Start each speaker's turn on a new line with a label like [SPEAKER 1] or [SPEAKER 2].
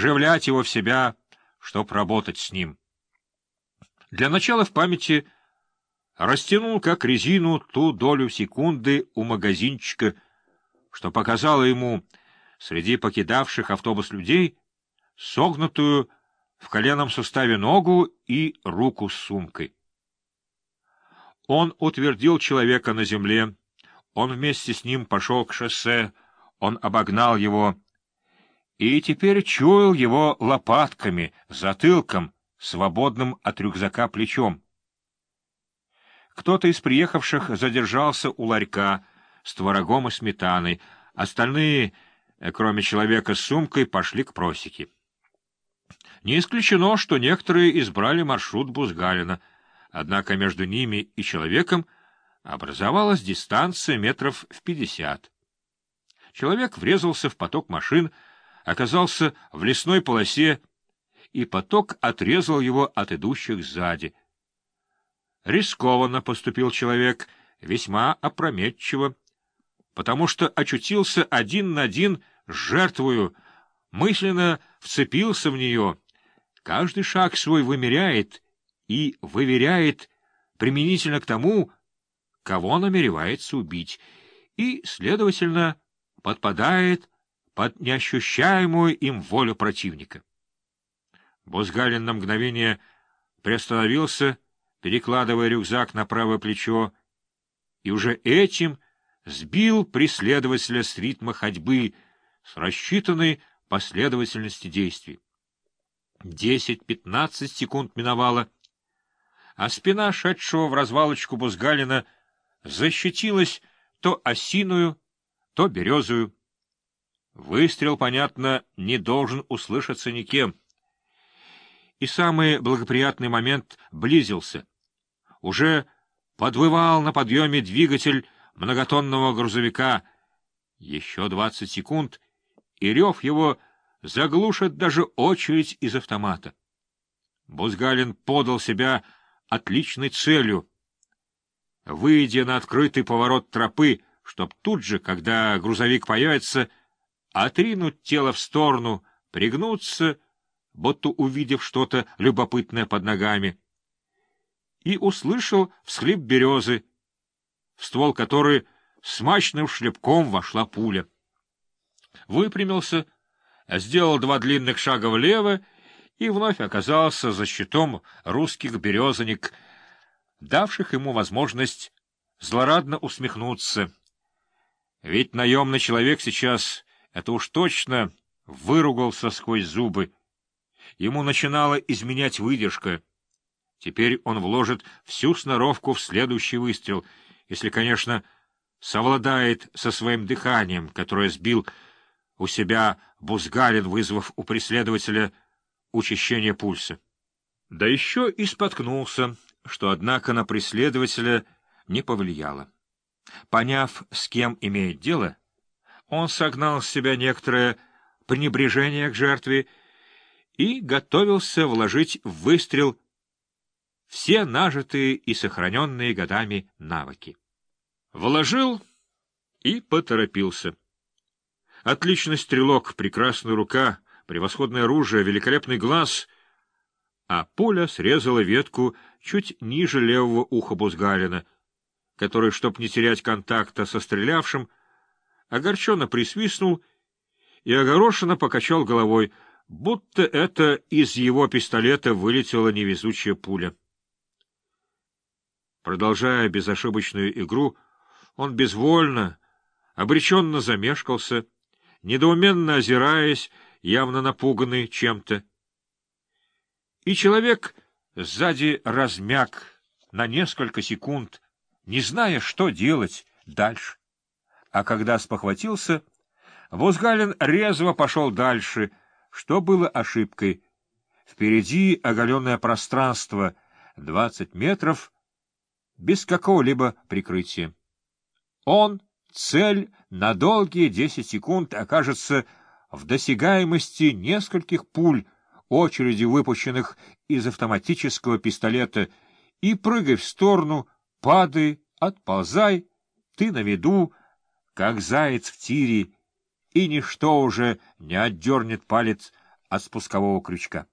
[SPEAKER 1] вживлять его в себя, чтоб работать с ним. Для начала в памяти растянул как резину ту долю секунды у магазинчика, что показало ему среди покидавших автобус людей согнутую в коленном суставе ногу и руку с сумкой. Он утвердил человека на земле, он вместе с ним пошел к шоссе, он обогнал его и теперь чуял его лопатками, затылком, свободным от рюкзака плечом. Кто-то из приехавших задержался у ларька с творогом и сметаной, остальные, кроме человека с сумкой, пошли к просеке. Не исключено, что некоторые избрали маршрут Бузгалина, однако между ними и человеком образовалась дистанция метров в пятьдесят. Человек врезался в поток машин, оказался в лесной полосе, и поток отрезал его от идущих сзади. Рискованно поступил человек, весьма опрометчиво, потому что очутился один на один с жертвою, мысленно вцепился в нее, каждый шаг свой вымеряет и выверяет применительно к тому, кого намеревается убить, и, следовательно, подпадает под неощущаемую им волю противника. Бузгалин на мгновение приостановился, перекладывая рюкзак на правое плечо, и уже этим сбил преследователя с ритма ходьбы, с рассчитанной последовательности действий. Десять-пятнадцать секунд миновало, а спина шедшего в развалочку Бузгалина защитилась то осиную, то березую. Выстрел, понятно, не должен услышаться никем. И самый благоприятный момент близился. Уже подвывал на подъеме двигатель многотонного грузовика. Еще двадцать секунд, и рев его заглушит даже очередь из автомата. Бузгалин подал себя отличной целью. Выйдя на открытый поворот тропы, чтоб тут же, когда грузовик появится, отринуть тело в сторону, пригнуться, будто увидев что-то любопытное под ногами, и услышал всхлип березы, в ствол которой смачным шлепком вошла пуля. Выпрямился, сделал два длинных шага влево и вновь оказался за щитом русских березаник, давших ему возможность злорадно усмехнуться — ведь наемный человек сейчас, это уж точно, выругался сквозь зубы. Ему начинала изменять выдержка. Теперь он вложит всю сноровку в следующий выстрел, если, конечно, совладает со своим дыханием, которое сбил у себя Бузгалин, вызвав у преследователя учащение пульса. Да еще и споткнулся, что, однако, на преследователя не повлияло. Поняв, с кем имеет дело, он согнал с себя некоторое пренебрежение к жертве и готовился вложить в выстрел все нажитые и сохраненные годами навыки. Вложил и поторопился. Отличный стрелок, прекрасная рука, превосходное оружие, великолепный глаз, а пуля срезала ветку чуть ниже левого уха Бузгалина — который, чтоб не терять контакта со стрелявшим, огорченно присвистнул и огорошенно покачал головой, будто это из его пистолета вылетела невезучая пуля. Продолжая безошибочную игру, он безвольно, обреченно замешкался, недоуменно озираясь, явно напуганный чем-то. И человек сзади размяк на несколько секунд, не зная, что делать дальше. А когда спохватился, Возгалин резво пошел дальше, что было ошибкой. Впереди оголенное пространство, двадцать метров, без какого-либо прикрытия. Он, цель, на долгие десять секунд окажется в досягаемости нескольких пуль, очереди выпущенных из автоматического пистолета, и, прыгай в сторону, Падай, отползай, ты на виду, как заяц в тире, и ничто уже не отдернет палец от спускового крючка.